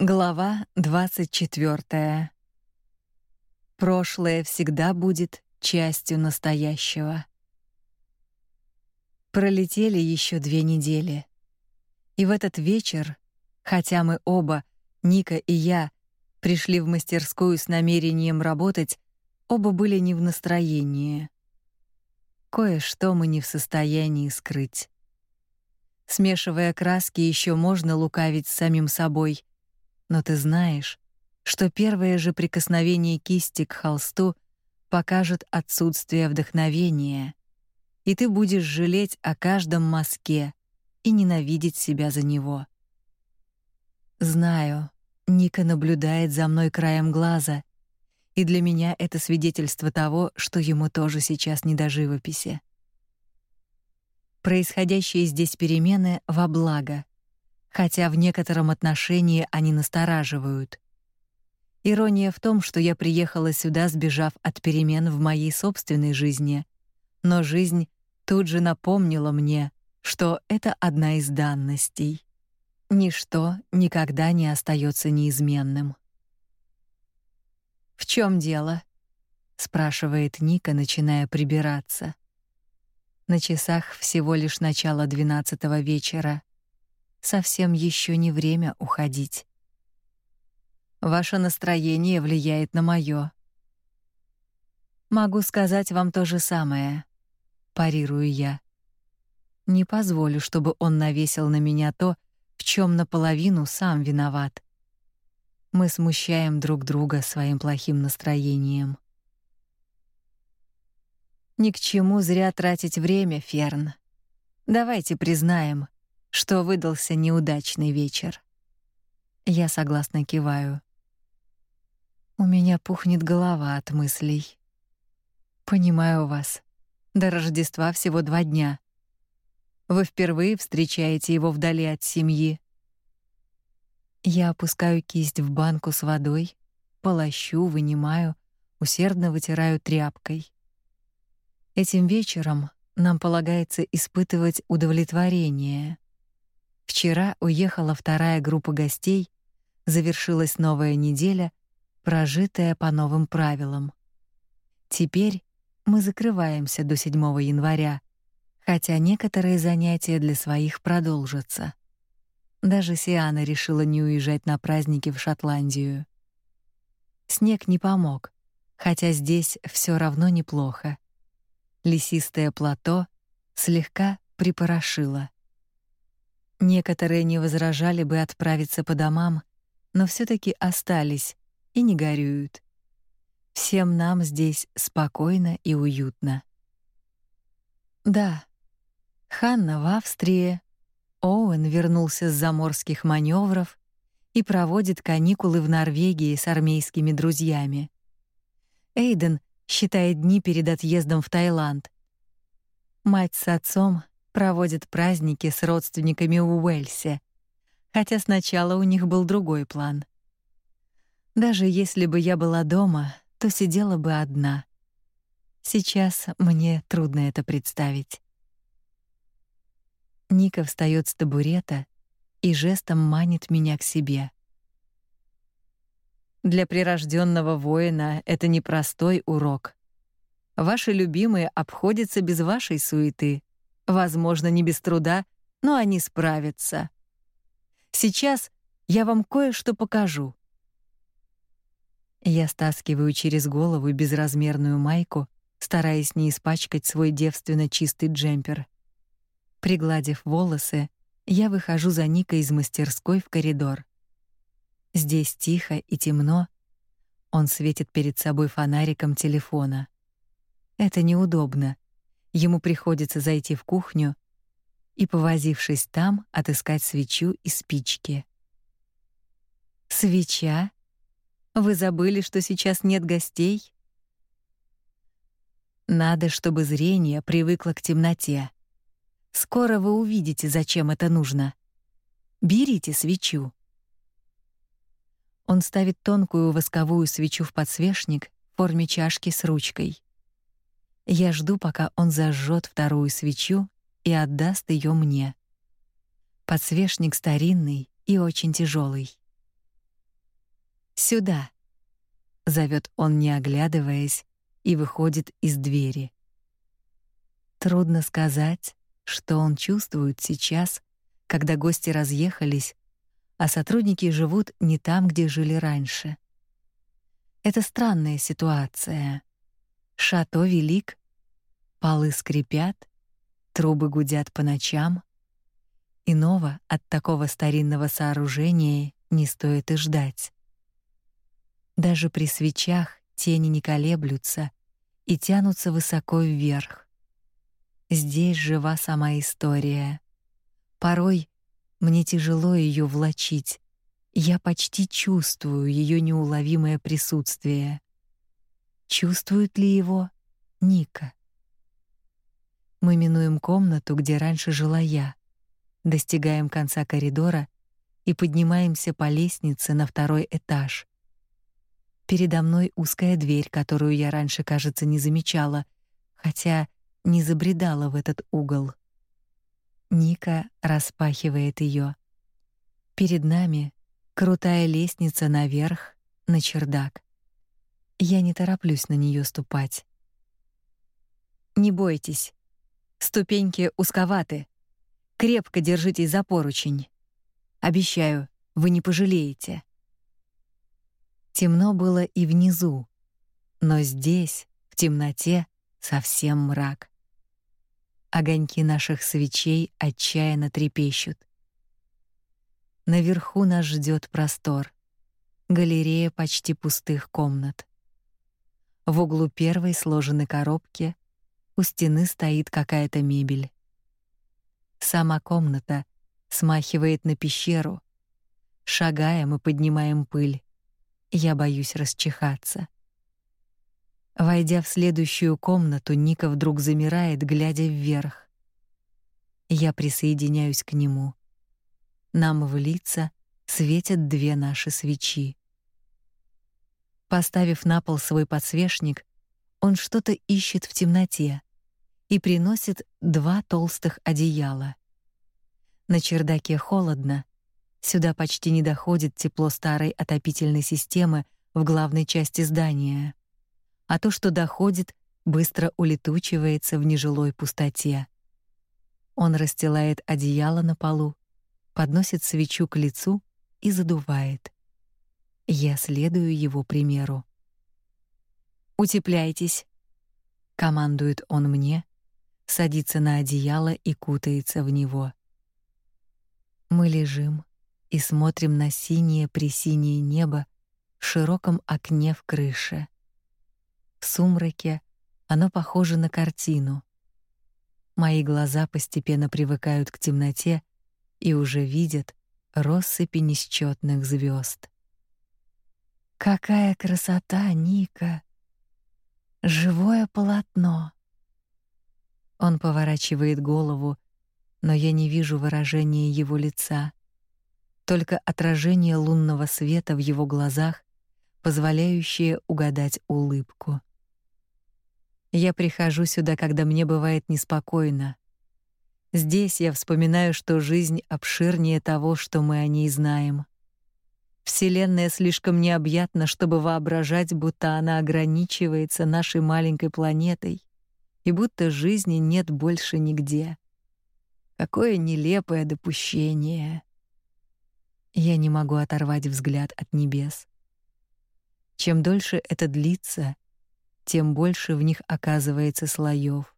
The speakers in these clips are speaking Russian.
Глава 24. Прошлое всегда будет частью настоящего. Пролетели еще две недели. И в этот вечер, хотя мы оба, Ника и я, пришли в мастерскую с намерением работать, оба были не в настроении. Кое-что мы не в состоянии скрыть. Смешивая краски, еще можно лукавить с самим собой — но ты знаешь, что первое же прикосновение кисти к холсту покажет отсутствие вдохновения, и ты будешь жалеть о каждом мазке и ненавидеть себя за него. Знаю, Ника наблюдает за мной краем глаза, и для меня это свидетельство того, что ему тоже сейчас не до живописи. Происходящие здесь перемены во благо хотя в некотором отношении они настораживают. Ирония в том, что я приехала сюда, сбежав от перемен в моей собственной жизни, но жизнь тут же напомнила мне, что это одна из данностей. Ничто никогда не остается неизменным. В чем дело? спрашивает Ника, начиная прибираться. На часах всего лишь начало двенадцатого вечера совсем еще не время уходить. Ваше настроение влияет на моё. Могу сказать вам то же самое, парирую я. Не позволю, чтобы он навесил на меня то, в чем наполовину сам виноват. Мы смущаем друг друга своим плохим настроением. Ни к чему зря тратить время, Ферн. Давайте признаем, что выдался неудачный вечер. Я согласно киваю. У меня пухнет голова от мыслей. Понимаю вас. До Рождества всего два дня. Вы впервые встречаете его вдали от семьи. Я опускаю кисть в банку с водой, полощу, вынимаю, усердно вытираю тряпкой. Этим вечером нам полагается испытывать удовлетворение. Вчера уехала вторая группа гостей, завершилась новая неделя, прожитая по новым правилам. Теперь мы закрываемся до 7 января, хотя некоторые занятия для своих продолжатся. Даже Сиана решила не уезжать на праздники в Шотландию. Снег не помог, хотя здесь все равно неплохо. Лесистое плато слегка припорошило. Некоторые не возражали бы отправиться по домам, но все таки остались и не горюют. Всем нам здесь спокойно и уютно. Да. Ханна в Австрии, Оуэн вернулся с заморских маневров и проводит каникулы в Норвегии с армейскими друзьями. Эйден считает дни перед отъездом в Таиланд. Мать с отцом проводят праздники с родственниками в Уэльсе, хотя сначала у них был другой план. Даже если бы я была дома, то сидела бы одна. Сейчас мне трудно это представить. Ника встаёт с табурета и жестом манит меня к себе. Для прирожденного воина это непростой урок. Ваши любимые обходятся без вашей суеты. Возможно, не без труда, но они справятся. Сейчас я вам кое-что покажу. Я стаскиваю через голову безразмерную майку, стараясь не испачкать свой девственно чистый джемпер. Пригладив волосы, я выхожу за Никой из мастерской в коридор. Здесь тихо и темно. Он светит перед собой фонариком телефона. Это неудобно. Ему приходится зайти в кухню и, повозившись там, отыскать свечу и спички. Свеча? Вы забыли, что сейчас нет гостей? Надо, чтобы зрение привыкло к темноте. Скоро вы увидите, зачем это нужно. Берите свечу. Он ставит тонкую восковую свечу в подсвечник в форме чашки с ручкой. Я жду, пока он зажжет вторую свечу и отдаст ее мне. Подсвечник старинный и очень тяжелый. Сюда, зовет он, не оглядываясь, и выходит из двери. Трудно сказать, что он чувствует сейчас, когда гости разъехались, а сотрудники живут не там, где жили раньше. Это странная ситуация. Шато велик, полы скрипят, трубы гудят по ночам. Иного от такого старинного сооружения не стоит и ждать. Даже при свечах тени не колеблются и тянутся высоко вверх. Здесь жива сама история. Порой мне тяжело ее влачить. Я почти чувствую ее неуловимое присутствие. Чувствует ли его Ника? Мы минуем комнату, где раньше жила я. Достигаем конца коридора и поднимаемся по лестнице на второй этаж. Передо мной узкая дверь, которую я раньше, кажется, не замечала, хотя не забредала в этот угол. Ника распахивает ее. Перед нами крутая лестница наверх, на чердак. Я не тороплюсь на нее ступать. Не бойтесь. Ступеньки узковаты. Крепко держитесь за поручень. Обещаю, вы не пожалеете. Темно было и внизу, но здесь, в темноте, совсем мрак. Огоньки наших свечей отчаянно трепещут. Наверху нас ждет простор. Галерея почти пустых комнат. В углу первой сложены коробки, у стены стоит какая-то мебель. Сама комната смахивает на пещеру. Шагаем и поднимаем пыль. Я боюсь расчихаться. Войдя в следующую комнату, Ника вдруг замирает, глядя вверх. Я присоединяюсь к нему. Нам в лица светят две наши свечи. Поставив на пол свой подсвечник, он что-то ищет в темноте и приносит два толстых одеяла. На чердаке холодно. Сюда почти не доходит тепло старой отопительной системы в главной части здания а то, что доходит, быстро улетучивается в нежилой пустоте. Он расстилает одеяло на полу, подносит свечу к лицу и задувает. Я следую его примеру. Утепляйтесь, командует он мне, садится на одеяло и кутается в него. Мы лежим и смотрим на синее пресинее небо в широком окне в крыше. В сумраке оно похоже на картину. Мои глаза постепенно привыкают к темноте и уже видят россыпи несчетных звезд. Какая красота, Ника! Живое полотно. Он поворачивает голову, но я не вижу выражения его лица, только отражение лунного света в его глазах, позволяющее угадать улыбку. Я прихожу сюда, когда мне бывает неспокойно. Здесь я вспоминаю, что жизнь обширнее того, что мы о ней знаем. Вселенная слишком необъятна, чтобы воображать, будто она ограничивается нашей маленькой планетой и будто жизни нет больше нигде. Какое нелепое допущение. Я не могу оторвать взгляд от небес. Чем дольше это длится, тем больше в них оказывается слоев,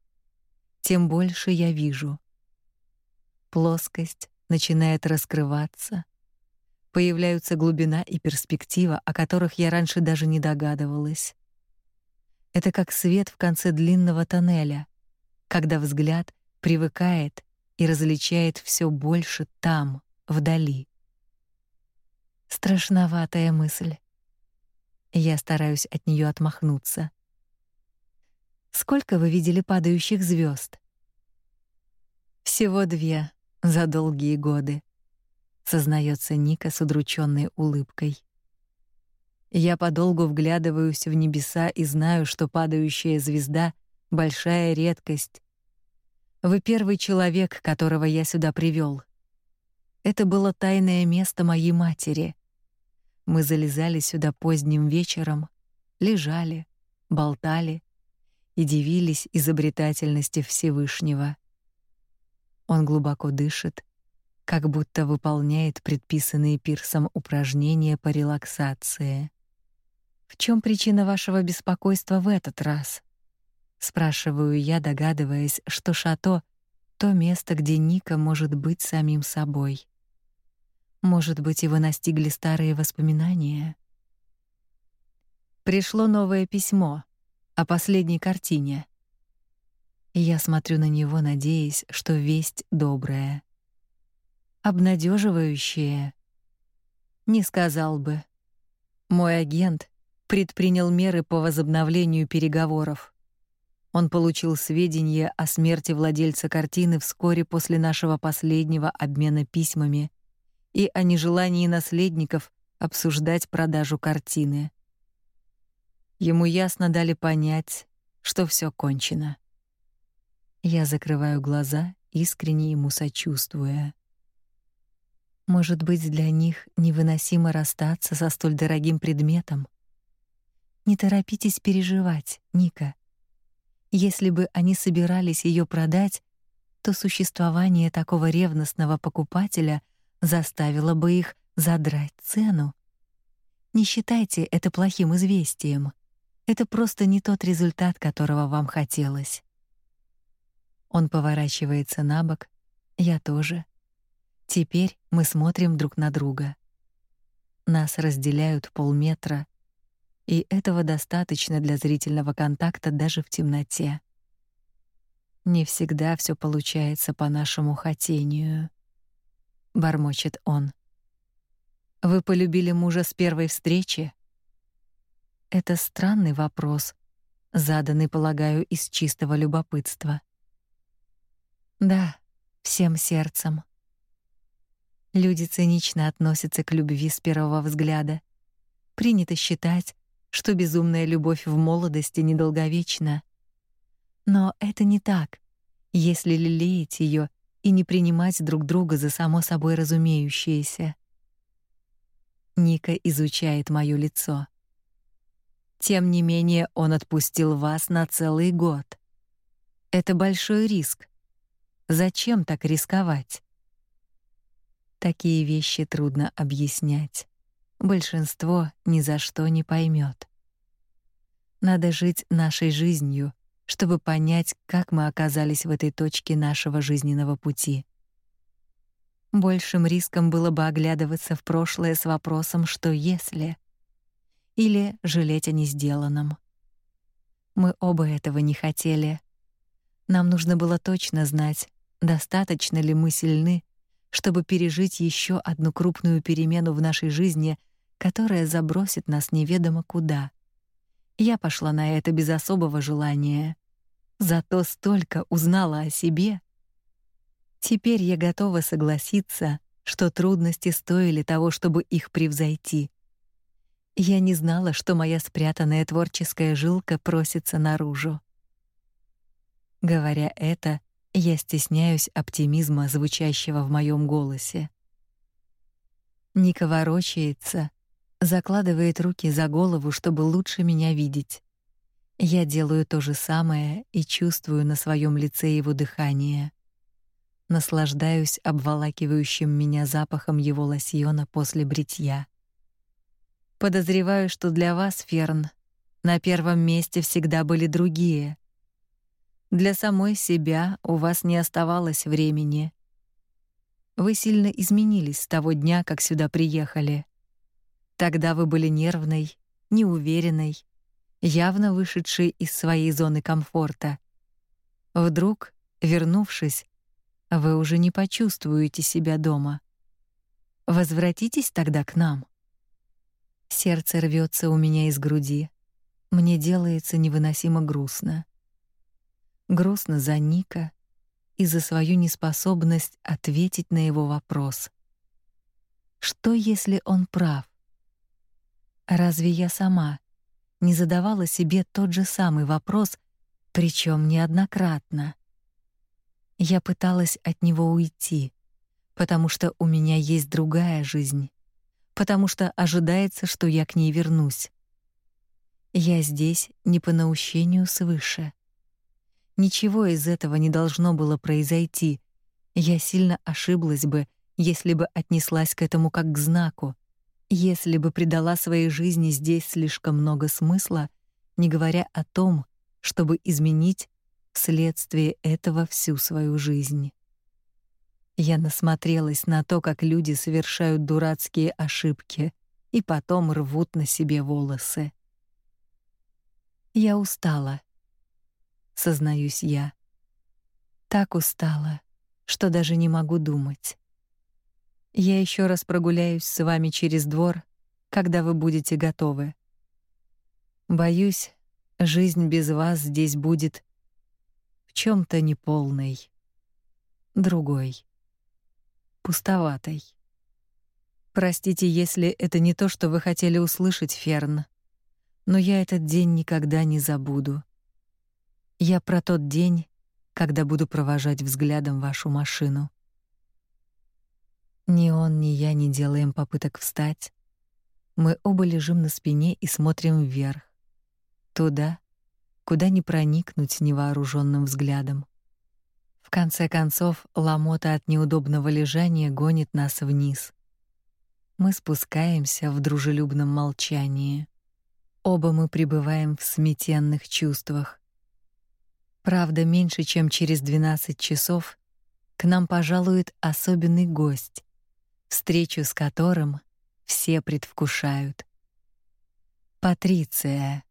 тем больше я вижу. Плоскость начинает раскрываться, появляются глубина и перспектива, о которых я раньше даже не догадывалась. Это как свет в конце длинного тоннеля, когда взгляд привыкает и различает все больше там, вдали. Страшноватая мысль. Я стараюсь от нее отмахнуться. Сколько вы видели падающих звезд? Всего две за долгие годы, сознается Ника с удрученной улыбкой. Я подолгу вглядываюсь в небеса и знаю, что падающая звезда большая редкость. Вы первый человек, которого я сюда привел. Это было тайное место моей матери. мы залезали сюда поздним вечером, лежали, болтали и дивились изобретательности Всевышнего. Он глубоко дышит, как будто выполняет предписанные пирсом упражнения по релаксации. В чем причина вашего беспокойства в этот раз? спрашиваю я, догадываясь, что шато то место, где Ника может быть самим собой. Может быть, его настигли старые воспоминания. Пришло новое письмо о последней картине. Я смотрю на него, надеясь, что весть добрая обнадеживающее. Не сказал бы. Мой агент предпринял меры по возобновлению переговоров. Он получил сведения о смерти владельца картины вскоре после нашего последнего обмена письмами и о нежелании наследников обсуждать продажу картины. Ему ясно дали понять, что все кончено. Я закрываю глаза, искренне ему сочувствуя. Может быть, для них невыносимо расстаться со столь дорогим предметом. Не торопитесь переживать, Ника. Если бы они собирались ее продать, то существование такого ревностного покупателя заставило бы их задрать цену. Не считайте это плохим известием. Это просто не тот результат, которого вам хотелось. Он поворачивается на бок, я тоже. Теперь мы смотрим друг на друга. Нас разделяют полметра, и этого достаточно для зрительного контакта даже в темноте. Не всегда все получается по нашему хотению, бормочет он. Вы полюбили мужа с первой встречи? Это странный вопрос, заданный, полагаю, из чистого любопытства. Да, всем сердцем. Люди цинично относятся к любви с первого взгляда. Принято считать, что безумная любовь в молодости недолговечна. Но это не так, если лелеять ее и не принимать друг друга за само собой разумеющееся. Ника изучает моё лицо. Тем не менее, он отпустил вас на целый год. Это большой риск. Зачем так рисковать? Такие вещи трудно объяснять. Большинство ни за что не поймет. Надо жить нашей жизнью, чтобы понять, как мы оказались в этой точке нашего жизненного пути. Большим риском было бы оглядываться в прошлое с вопросом «что если?» или жалеть о несделанном. Мы оба этого не хотели. Нам нужно было точно знать, достаточно ли мы сильны, чтобы пережить еще одну крупную перемену в нашей жизни, которая забросит нас неведомо куда. Я пошла на это без особого желания. Зато столько узнала о себе. Теперь я готова согласиться, что трудности стоили того, чтобы их превзойти. Я не знала, что моя спрятанная творческая жилка просится наружу. Говоря это, я стесняюсь оптимизма, звучащего в моем голосе. Ника ворочается, закладывает руки за голову, чтобы лучше меня видеть. Я делаю то же самое и чувствую на своем лице его дыхание. Наслаждаюсь обволакивающим меня запахом его лосьона после бритья. Подозреваю, что для вас, Ферн, на первом месте всегда были другие. Для самой себя у вас не оставалось времени. Вы сильно изменились с того дня, как сюда приехали. Тогда вы были нервной, неуверенной, явно вышедшей из своей зоны комфорта. Вдруг, вернувшись, вы уже не почувствуете себя дома. Возвратитесь тогда к нам. Сердце рвется у меня из груди. Мне делается невыносимо грустно грустно за Ника и за свою неспособность ответить на его вопрос. Что если он прав? Разве я сама не задавала себе тот же самый вопрос, причем неоднократно? Я пыталась от него уйти, потому что у меня есть другая жизнь, потому что ожидается, что я к ней вернусь. Я здесь не по наущению свыше. Ничего из этого не должно было произойти. Я сильно ошиблась бы, если бы отнеслась к этому как к знаку, если бы придала своей жизни здесь слишком много смысла, не говоря о том, чтобы изменить вследствие этого всю свою жизнь. Я насмотрелась на то, как люди совершают дурацкие ошибки и потом рвут на себе волосы. Я устала, сознаюсь я. Так устала, что даже не могу думать. Я еще раз прогуляюсь с вами через двор, когда вы будете готовы. Боюсь, жизнь без вас здесь будет в чем то неполной, другой пустоватой. Простите, если это не то, что вы хотели услышать, Ферн, но я этот день никогда не забуду. Я про тот день, когда буду провожать взглядом вашу машину. Ни он, ни я не делаем попыток встать. Мы оба лежим на спине и смотрим вверх, туда, куда не проникнуть невооруженным взглядом. В конце концов, ломота от неудобного лежания гонит нас вниз. Мы спускаемся в дружелюбном молчании. Оба мы пребываем в смятенных чувствах. Правда, меньше чем через 12 часов к нам пожалует особенный гость, встречу с которым все предвкушают. Патриция,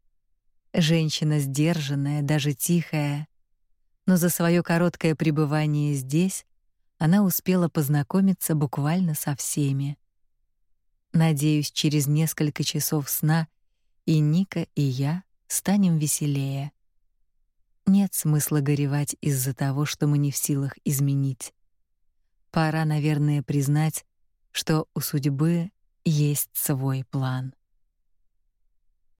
женщина сдержанная, даже тихая, но за свое короткое пребывание здесь она успела познакомиться буквально со всеми. Надеюсь, через несколько часов сна и Ника, и я станем веселее. Нет смысла горевать из-за того, что мы не в силах изменить. Пора, наверное, признать, что у судьбы есть свой план.